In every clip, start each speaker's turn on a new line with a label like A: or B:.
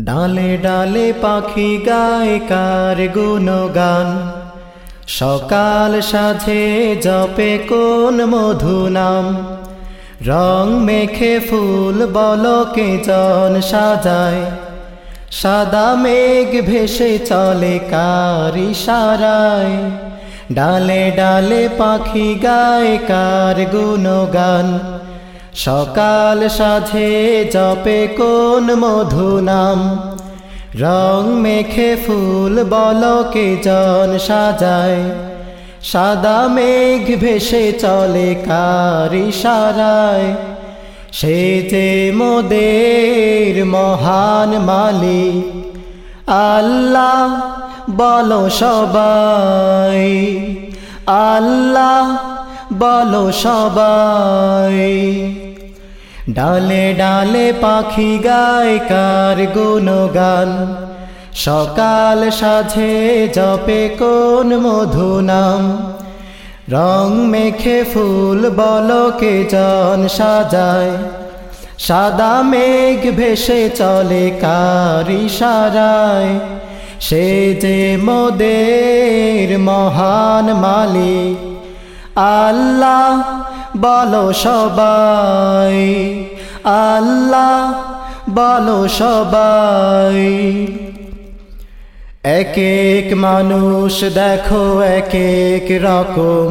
A: ডালে ডালে পাখি গায় কার গুণগান। সকাল সাঝে জপে কোন মধু নাম। রং মেখে ফুল বলকে জন সাজায়। সাদা মেঘ ভেসে চলে কার ইশারায়। ডালে ডালে পাখি গায় কার গুণগান। সকাল সাঝে জপে কোন মধু নাম। রং মেখে ফুল বলকে জন সাজায়। সাদা মেঘ ভেসে চলে কার ইশারায় সে যে মোদের মহান মালিক, আল্লাহ বলো সবাই। আল্লাহ বলো সবাই। ডালে ডালে পাখি গায় কার গুণগান? সকাল সাঝে জপে কোন মধু নাম? রং মেখে ফুল বলকে জন সাজায়? সাদা মেঘ ভেসে চলে কার ইশারায়? সে যে মোদের মহান মালিক আল্লাহ বলো সবাই, আল্লাহ বলো সবাই। এক এক মানুষ দেখো এক এক রকম,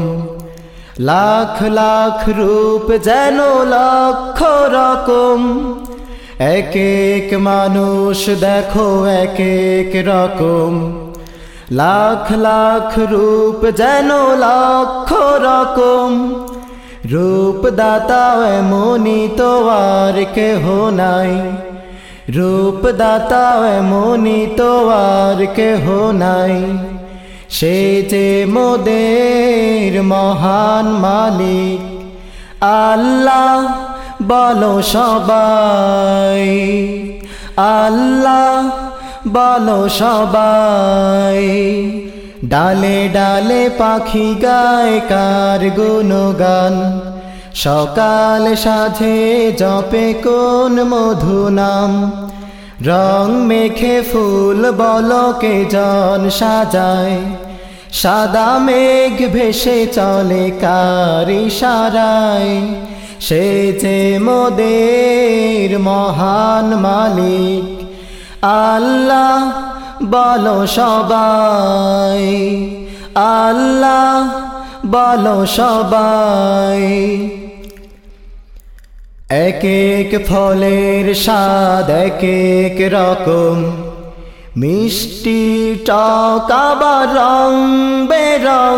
A: লাখ লাখ রূপ যেন লক্ষ রকম। এক এক মানুষ দেখো এক এক রকম লাখ লাখ রূপ যেন লক্ষ রকম। রূপ দাতা এমনি তো আর কেহ নাই। রূপ দাতা এমনি তো আর কেহ নাই। সে যে মোদের মহান মালিক, আল্লাহ বলো সবাই, আল্লাহ বলো সবাই, ডালে ডালে পাখি গায় কার গুণগান? সকাল সাঝে জপে কোন মধু নাম? রং মেখে ফুল বলকে জন সাজায়? সাদা মেঘ ভেসে চলে কার ইশারায়? সে যে মোদের মহান মালিক আল্লাহ বলো সবাই, আল্লাহ বলো সবাই। এক এক ফলের স্বাদ, এক এক রকম, মিষ্টি টকাবার রং বেরং।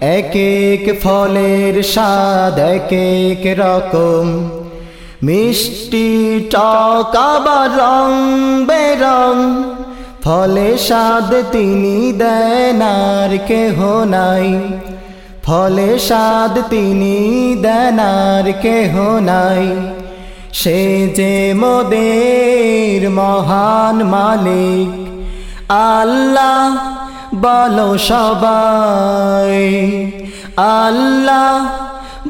A: এক এক ফলের স্বাদ, এক এক রকম মিষ্টি টকাবার রং বেরং, ফলে স্বাদ তিনি দেন আর কেহ নাই। ফলে স্বাদ তিনি দেন আর কেহ নাই। সে যে মোদের মহান মালিক, আল্লাহ বলো সবাই, আল্লাহ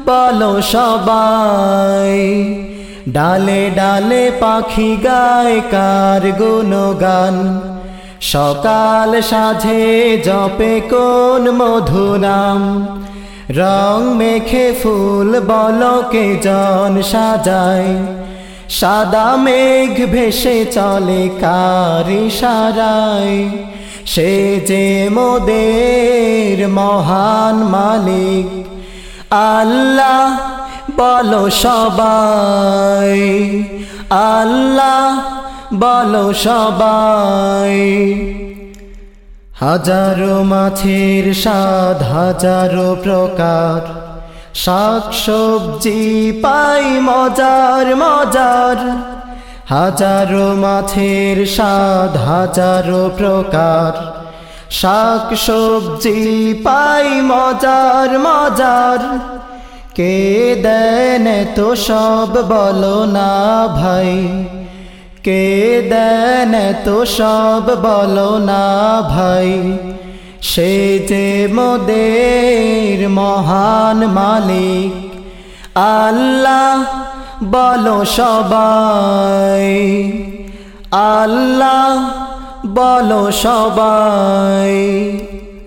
A: বলো সবাই। ডালে ডালে পাখি গায় কার গুণগান? সকাল সাঝে জপে কোন মধু নাম? রং মেখে ফুল বলকে জন সাজায়। সাদা মেঘ ভেসে চলে কারি সারায় সে যে মোদের মহান মালিক, আল্লাহ বলো সবাই, আল্লাহ বলো সবাই। হাজারো মাছের স্বাদ, হাজারো প্রকার, শাক সবজি পাই মজার মজার। হাজারো মাছের স্বাদ, হাজারো প্রকার, শাক সবজি পাই মজার মজার। কে দেন তো সব বলো না ভাই? কে দেন তো সব বলো না ভাই? সে যে মোদের মহান মালিক, আল্লাহ বলো সবাই। আল্লাহ বলো সবাই।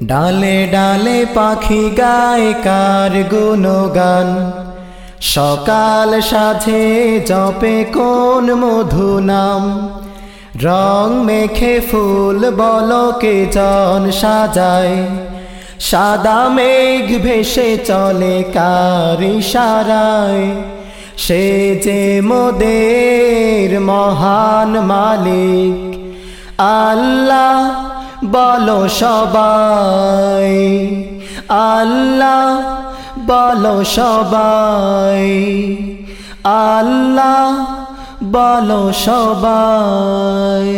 A: ডালে ডালে পাখি গায় কার গুণগান? সকাল সাথে জপে কোন মধু নাম? রং মেখে ফুল বলকে জন সাজায়। সাদা মেঘ ভেসে চলে কার ইশারায়? সে যে মোদের মহান মালিক, আল্লাহ বলো সবাই আল্লাহ বলো সবাই আল্লাহ বলো সবাই।